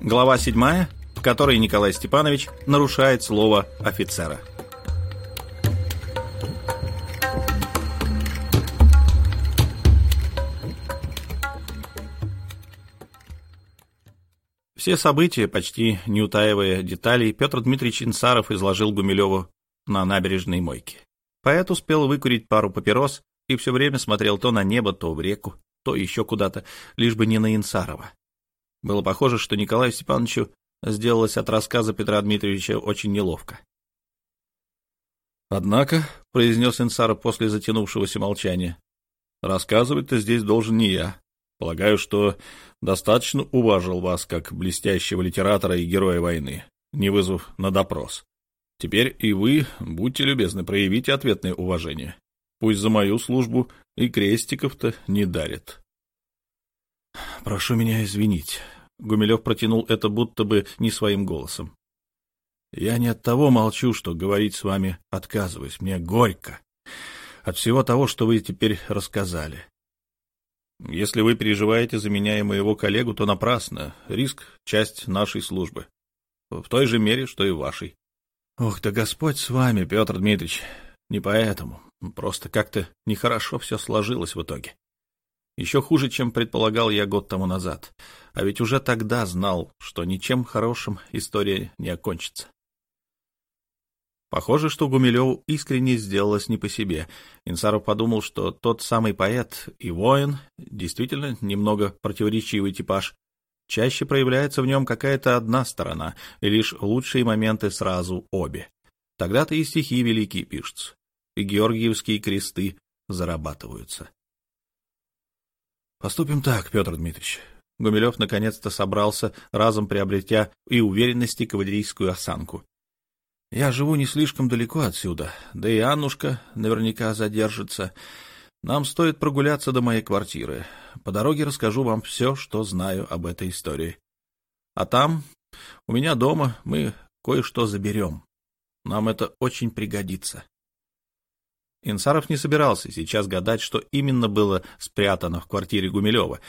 Глава 7, в которой Николай Степанович нарушает слово офицера. Все события, почти не утаивая деталей, Петр Дмитриевич Инсаров изложил Гумилеву на набережной мойке. Поэт успел выкурить пару папирос и все время смотрел то на небо, то в реку, то еще куда-то, лишь бы не на Инсарова. Было похоже, что Николаю Степановичу сделалось от рассказа Петра Дмитриевича очень неловко. «Однако», — произнес Инсаров после затянувшегося молчания, — «рассказывать-то здесь должен не я. Полагаю, что достаточно уважил вас как блестящего литератора и героя войны, не вызвав на допрос. Теперь и вы, будьте любезны, проявите ответное уважение. Пусть за мою службу и крестиков-то не дарят. «Прошу меня извинить». Гумилев протянул это будто бы не своим голосом. «Я не от того молчу, что говорить с вами отказываюсь. Мне горько. От всего того, что вы теперь рассказали. Если вы переживаете за меня и моего коллегу, то напрасно. Риск — часть нашей службы. В той же мере, что и вашей. Ох, да Господь с вами, Петр Дмитриевич. Не поэтому. Просто как-то нехорошо все сложилось в итоге. Еще хуже, чем предполагал я год тому назад. А ведь уже тогда знал, что ничем хорошим история не окончится. Похоже, что Гумилеву искренне сделалось не по себе. Инсаров подумал, что тот самый поэт и воин, действительно немного противоречивый типаж, чаще проявляется в нем какая-то одна сторона, и лишь лучшие моменты сразу обе. Тогда-то и стихи великие пишутся, и георгиевские кресты зарабатываются. Поступим так, Петр Дмитриевич. Гумилев наконец-то собрался, разом приобретя и уверенность, и кавалерийскую осанку. Я живу не слишком далеко отсюда, да и Аннушка наверняка задержится. Нам стоит прогуляться до моей квартиры. По дороге расскажу вам все, что знаю об этой истории. А там, у меня дома, мы кое-что заберем. Нам это очень пригодится. Инсаров не собирался сейчас гадать, что именно было спрятано в квартире Гумилева.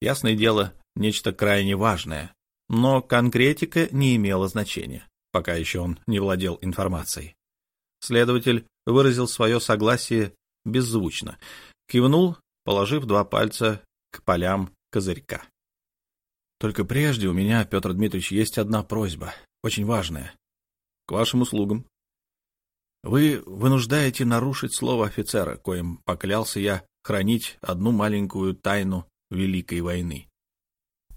Ясное дело, нечто крайне важное. Но конкретика не имела значения, пока еще он не владел информацией. Следователь выразил свое согласие беззвучно, кивнул, положив два пальца к полям козырька. «Только прежде у меня, Петр Дмитриевич, есть одна просьба, очень важная. К вашим услугам». Вы вынуждаете нарушить слово офицера, коим поклялся я хранить одну маленькую тайну Великой войны.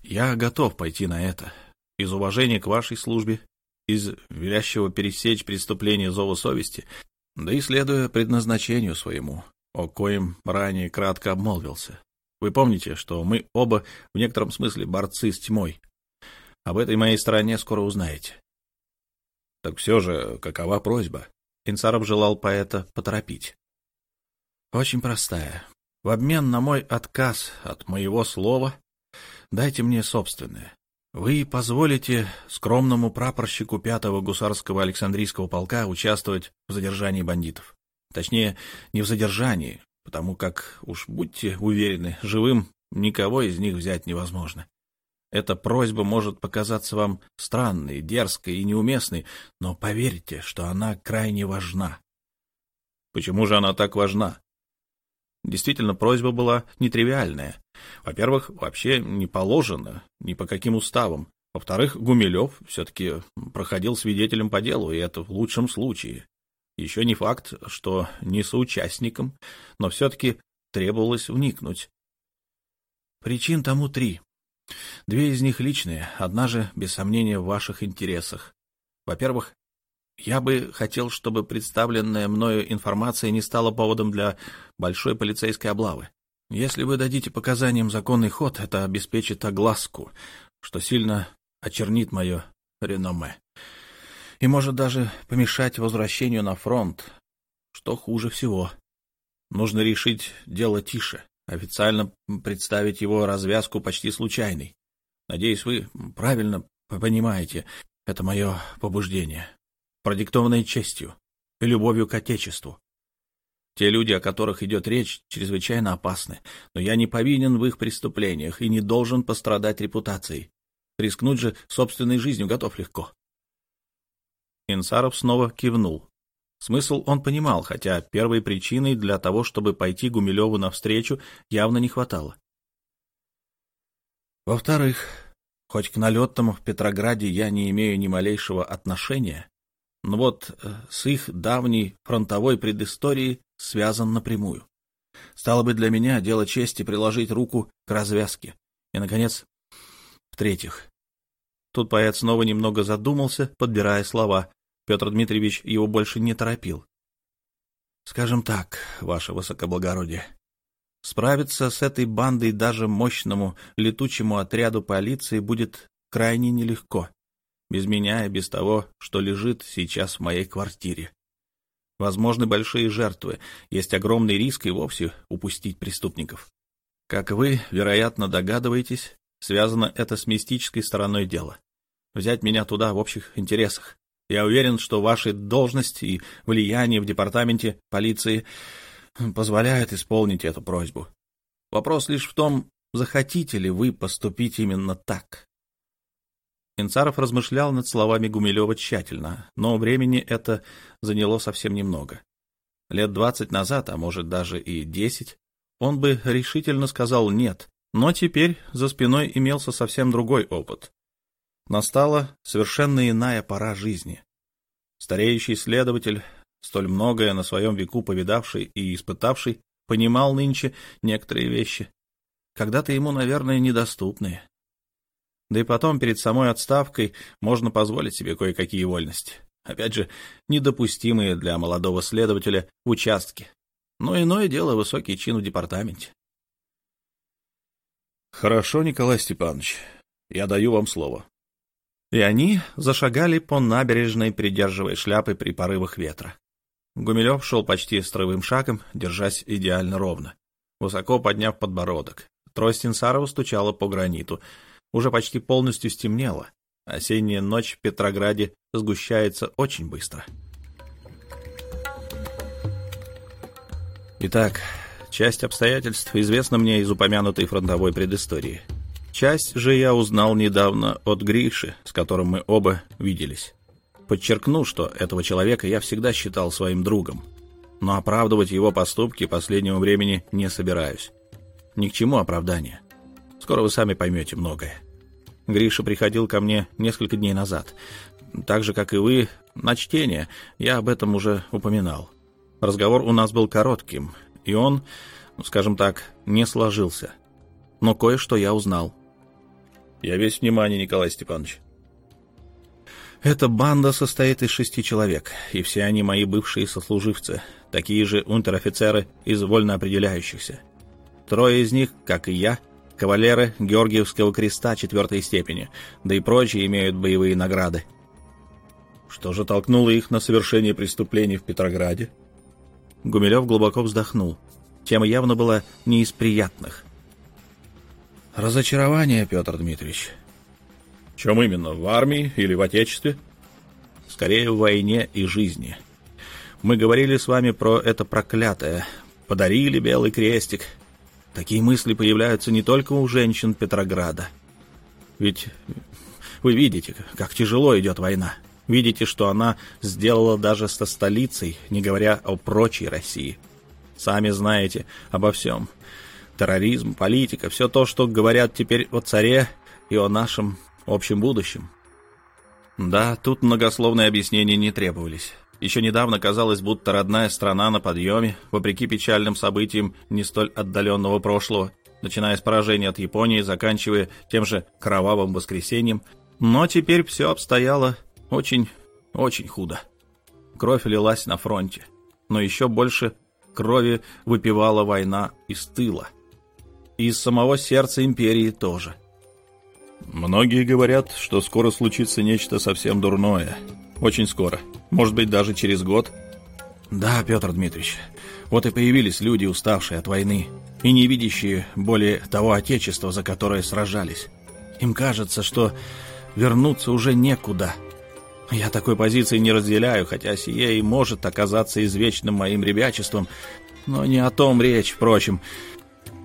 Я готов пойти на это. Из уважения к вашей службе, из велящего пересечь преступление зова совести, да и следуя предназначению своему, о коем ранее кратко обмолвился. Вы помните, что мы оба в некотором смысле борцы с тьмой. Об этой моей стороне скоро узнаете. Так все же, какова просьба? Инсаров желал поэта поторопить. «Очень простая. В обмен на мой отказ от моего слова дайте мне собственное. Вы позволите скромному прапорщику пятого гусарского Александрийского полка участвовать в задержании бандитов. Точнее, не в задержании, потому как, уж будьте уверены, живым никого из них взять невозможно. Эта просьба может показаться вам странной, дерзкой и неуместной, но поверьте, что она крайне важна. Почему же она так важна? Действительно, просьба была нетривиальная. Во-первых, вообще не положено, ни по каким уставам. Во-вторых, Гумилев все-таки проходил свидетелем по делу, и это в лучшем случае. Еще не факт, что не соучастником, но все-таки требовалось вникнуть. Причин тому три. Две из них личные, одна же, без сомнения, в ваших интересах. Во-первых, я бы хотел, чтобы представленная мною информация не стала поводом для большой полицейской облавы. Если вы дадите показаниям законный ход, это обеспечит огласку, что сильно очернит мое реноме. И может даже помешать возвращению на фронт, что хуже всего. Нужно решить дело тише, официально представить его развязку почти случайной. Надеюсь, вы правильно понимаете, это мое побуждение, продиктованное честью и любовью к Отечеству. Те люди, о которых идет речь, чрезвычайно опасны, но я не повинен в их преступлениях и не должен пострадать репутацией. Рискнуть же собственной жизнью готов легко. Инсаров снова кивнул. Смысл он понимал, хотя первой причиной для того, чтобы пойти Гумилеву навстречу, явно не хватало. Во-вторых, хоть к налетам в Петрограде я не имею ни малейшего отношения, но вот э, с их давней фронтовой предысторией связан напрямую. Стало бы для меня дело чести приложить руку к развязке. И, наконец, в-третьих. Тут поэт снова немного задумался, подбирая слова. Петр Дмитриевич его больше не торопил. Скажем так, ваше высокоблагородие, справиться с этой бандой даже мощному летучему отряду полиции будет крайне нелегко. Без меня и без того, что лежит сейчас в моей квартире. Возможны большие жертвы, есть огромный риск и вовсе упустить преступников. Как вы, вероятно, догадываетесь, связано это с мистической стороной дела. Взять меня туда в общих интересах. Я уверен, что ваши должности и влияние в департаменте полиции позволяют исполнить эту просьбу. Вопрос лишь в том, захотите ли вы поступить именно так. Инцаров размышлял над словами Гумилева тщательно, но времени это заняло совсем немного. Лет двадцать назад, а может даже и десять, он бы решительно сказал «нет», но теперь за спиной имелся совсем другой опыт. Настала совершенно иная пора жизни. Стареющий следователь, столь многое на своем веку повидавший и испытавший, понимал нынче некоторые вещи, когда-то ему, наверное, недоступные. Да и потом, перед самой отставкой, можно позволить себе кое-какие вольности. Опять же, недопустимые для молодого следователя в участке. Но иное дело высокий чин в департаменте. «Хорошо, Николай Степанович, я даю вам слово». И они зашагали по набережной, придерживая шляпы при порывах ветра. Гумилев шел почти строевым шагом, держась идеально ровно, высоко подняв подбородок. Трость Инсарова стучала по граниту — уже почти полностью стемнело. Осенняя ночь в Петрограде сгущается очень быстро. Итак, часть обстоятельств известна мне из упомянутой фронтовой предыстории. Часть же я узнал недавно от Гриши, с которым мы оба виделись. Подчеркну, что этого человека я всегда считал своим другом, но оправдывать его поступки последнего времени не собираюсь. Ни к чему оправдания. Скоро вы сами поймете многое. Гриша приходил ко мне несколько дней назад. Так же, как и вы, на чтение. Я об этом уже упоминал. Разговор у нас был коротким, и он, ну, скажем так, не сложился. Но кое-что я узнал. Я весь внимание, Николай Степанович. Эта банда состоит из шести человек, и все они мои бывшие сослуживцы, такие же унтер-офицеры из вольно определяющихся. Трое из них, как и я, кавалеры Георгиевского креста четвертой степени, да и прочие имеют боевые награды. Что же толкнуло их на совершение преступлений в Петрограде? Гумилев глубоко вздохнул. Тема явно была не из приятных. Разочарование, Петр Дмитриевич. В чем именно? В армии или в Отечестве? Скорее, в войне и жизни. Мы говорили с вами про это проклятое. Подарили белый крестик, Такие мысли появляются не только у женщин Петрограда. Ведь вы видите, как тяжело идет война. Видите, что она сделала даже со столицей, не говоря о прочей России. Сами знаете обо всем. Терроризм, политика, все то, что говорят теперь о царе и о нашем общем будущем. Да, тут многословные объяснения не требовались. Еще недавно казалось, будто родная страна на подъеме, вопреки печальным событиям не столь отдаленного прошлого, начиная с поражения от Японии, заканчивая тем же кровавым воскресеньем. Но теперь все обстояло очень, очень худо. Кровь лилась на фронте, но еще больше крови выпивала война из тыла. И из самого сердца империи тоже. Многие говорят, что скоро случится нечто совсем дурное. Очень скоро. Может быть, даже через год. Да, Петр Дмитриевич, вот и появились люди, уставшие от войны, и не видящие более того отечества, за которое сражались. Им кажется, что вернуться уже некуда. Я такой позиции не разделяю, хотя сие и может оказаться извечным моим ребячеством, но не о том речь, впрочем.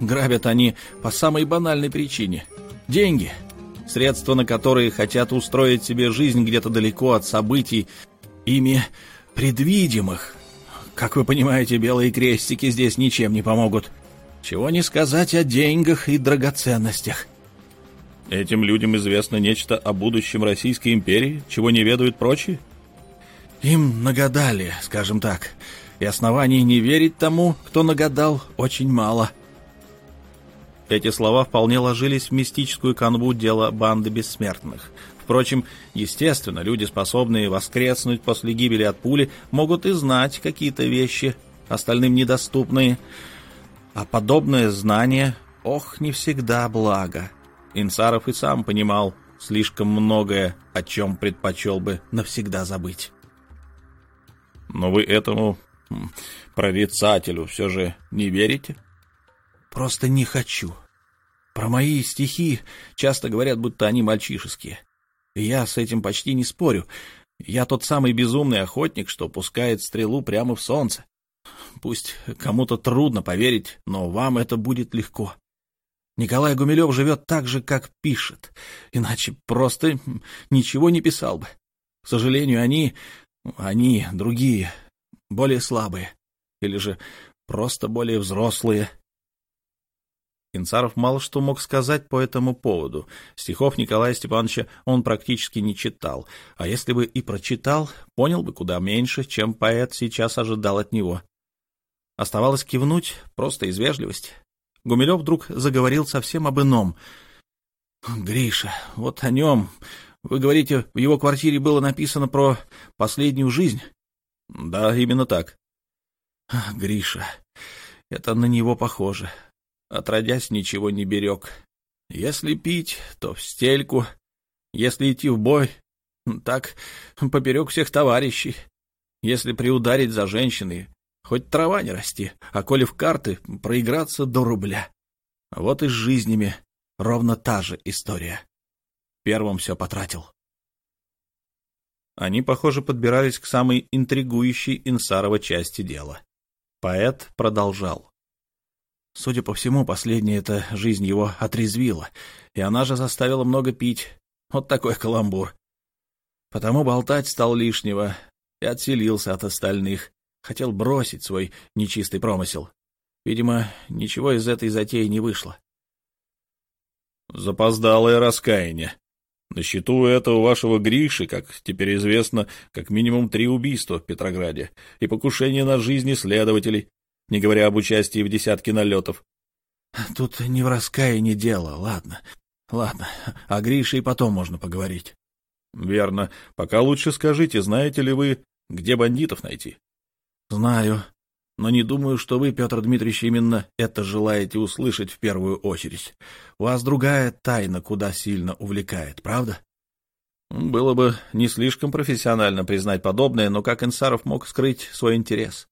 Грабят они по самой банальной причине. Деньги. средства на которые хотят устроить себе жизнь где-то далеко от событий, ими предвидимых. Как вы понимаете, белые крестики здесь ничем не помогут. Чего не сказать о деньгах и драгоценностях. Этим людям известно нечто о будущем Российской империи, чего не ведают прочие? Им нагадали, скажем так, и оснований не верить тому, кто нагадал, очень мало. Эти слова вполне ложились в мистическую канву дела банды бессмертных. Впрочем, естественно, люди, способные воскреснуть после гибели от пули, могут и знать какие-то вещи, остальным недоступные. А подобное знание, ох, не всегда благо. Инсаров и сам понимал слишком многое, о чем предпочел бы навсегда забыть. Но вы этому прорицателю все же не верите? Просто не хочу. Про мои стихи часто говорят, будто они мальчишеские. я с этим почти не спорю. Я тот самый безумный охотник, что пускает стрелу прямо в солнце. Пусть кому-то трудно поверить, но вам это будет легко. Николай Гумилев живет так же, как пишет, иначе просто ничего не писал бы. К сожалению, они, они другие, более слабые, или же просто более взрослые. Инцаров мало что мог сказать по этому поводу. Стихов Николая Степановича он практически не читал, а если бы и прочитал, понял бы куда меньше, чем поэт сейчас ожидал от него. Оставалось кивнуть просто из вежливости. Гумилев вдруг заговорил совсем об ином. «Гриша, вот о нем. Вы говорите, в его квартире было написано про последнюю жизнь?» «Да, именно так». «Гриша, это на него похоже. Отродясь, ничего не берег. Если пить, то в стельку. Если идти в бой, так поперек всех товарищей. Если приударить за женщиной, Хоть трава не расти, а коли в карты, проиграться до рубля. Вот и с жизнями ровно та же история. Первым все потратил. Они, похоже, подбирались к самой интригующей Инсарова части дела. Поэт продолжал. Судя по всему, последняя эта жизнь его отрезвила, и она же заставила много пить. Вот такой каламбур. Потому болтать стал лишнего и отселился от остальных, Хотел бросить свой нечистый промысел. Видимо, ничего из этой затеи не вышло. Запоздалое раскаяние. На счету этого вашего Гриши, как теперь известно, как минимум три убийства в Петрограде и покушение на жизни следователей, не говоря об участии в десятке налетов. Тут не в раскаянии дело, ладно. Ладно, о Грише и потом можно поговорить. Верно. Пока лучше скажите, знаете ли вы, где бандитов найти? Знаю, но не думаю, что вы, Петр Дмитриевич, именно это желаете услышать в первую очередь. Вас другая тайна куда сильно увлекает, правда? Было бы не слишком профессионально признать подобное, но как Инсаров мог скрыть свой интерес?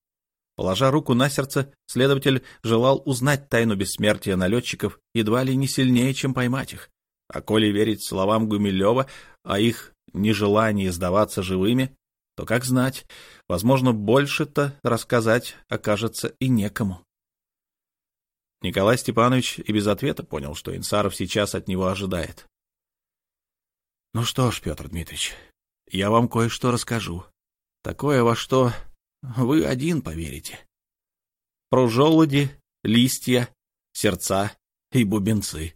Положа руку на сердце, следователь желал узнать тайну бессмертия налетчиков едва ли не сильнее, чем поймать их. А коли верить словам Гумилева о их нежелании сдаваться живыми, то как знать, возможно, больше-то рассказать окажется и некому. Николай Степанович и без ответа понял, что Инсаров сейчас от него ожидает. — Ну что ж, Петр Дмитриевич, я вам кое-что расскажу. Такое, во что вы один поверите. Про желуди, листья, сердца и бубенцы.